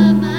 bye